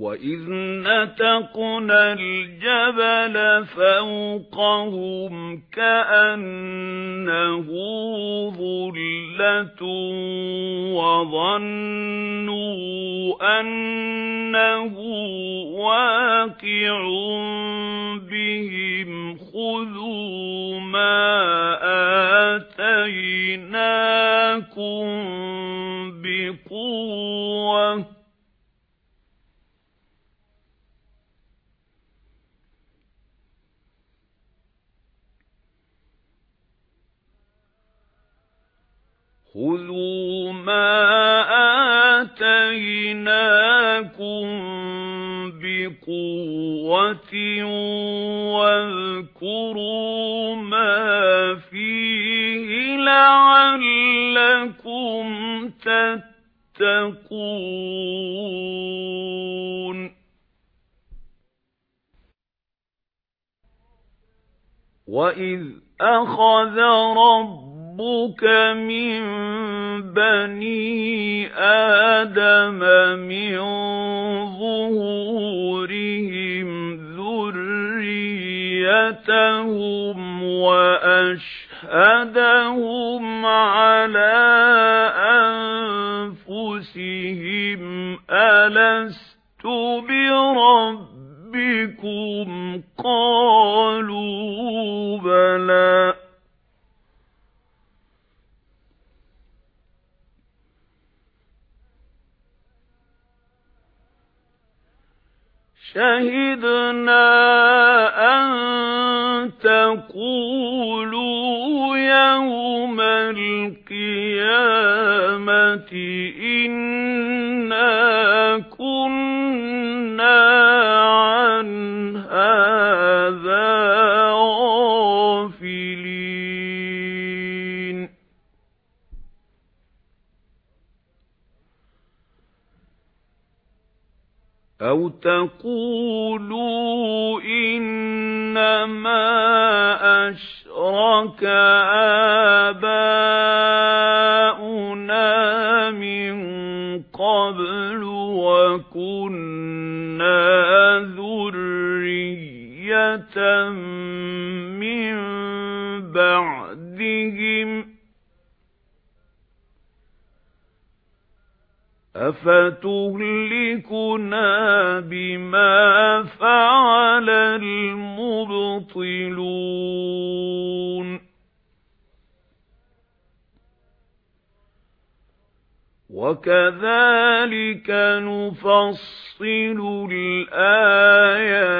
وَإِذْ نَتَقْنَا الْجَبَلَ فَوْقَهُمْ كَأَنَّهُ ظُلَّةٌ وَظَنُّوا أَنَّهُ وَاقِعٌ بِهِمْ خُذُوا مَا آتَيْنَاكُمْ بِقُوَّةٍ خُذُوا مَا آتَيْنَاكُمْ بِقُوَّةٍ وَاذْكُرُوا مَا فِيهِ لَعَلَّكُمْ تَتَّقُونَ. وَإِذْ أَخَذَ رَبُّكَ رَبُّكَ مِنْ بَنِي آدَمَ مِنْ ظُهُورِهِمْ ذُرِّيَّتَهُمْ وَأَشْهَدَهُمْ عَلَى أَنفُسِهِمْ أَلَسْتُ بِرَبِّكُمْ شَهِدْنَا أَن تَقُولُوا يَوْمَ الْقِيَامَةِ إِنَّا أَوْ تَقُولُوا إِنَّمَا أَشْرَكَ آبَاؤُنَا مِن قَبْلُ وَكُنَّا ذُرِّيَّةً أَفَتُهْلِكُنَا بِمَا فَعَلَ الْمُبْطِلُونَ وَكَذَلِكَ نُفَصِّلُ الْآيَاتِ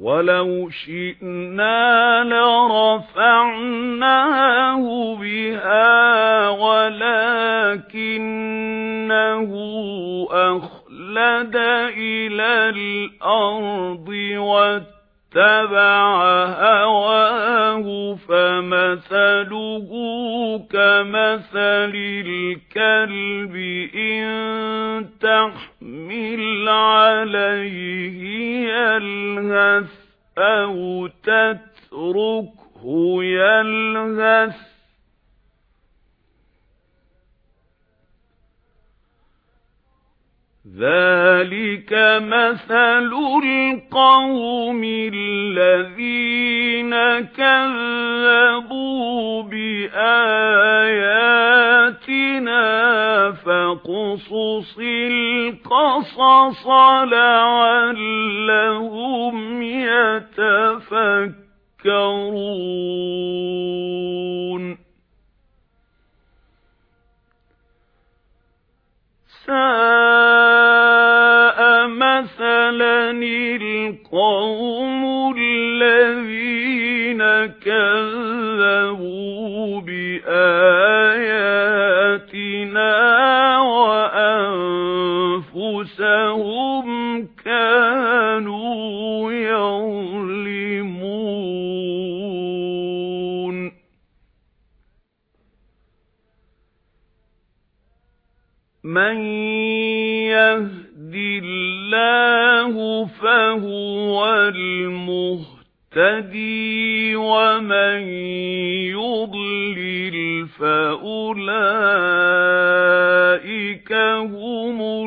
وَلَوْ شِئْنَا لَرَفَعْنَاهُ بِهَا وَلَكِنَّهُ أَخْلَدَ إِلَى الْأَرْضِ وَاتَّبَعَ هَوَاهُ فَمَثَلُهُ كَمَثَلِ الْكَلْبِ إِن تَحْمِلْ عَلَيْهِ يَلْهَثْ أَوْ تَتْرُكْهُ يَلْهَث ذَلِكَ مَثَلُ الْقَوْمِ الَّذِينَ كَذَّبُوا بِآيَاتِنَا فَاقْصُصِ الْقَصَصَ لَعَلَّهُمْ يَتَفَكَّرُونَ كَذَّبُوا بِآيَاتِنَا وَأَنفُسَهُمْ كَانُوا يَظْلِمُونَ. مَن يَهْدِ اللَّهُ فَهُوَ الْمُهْتَدِي وَمَن يُضْلِلْ فَأُولَئِكَ هُمُ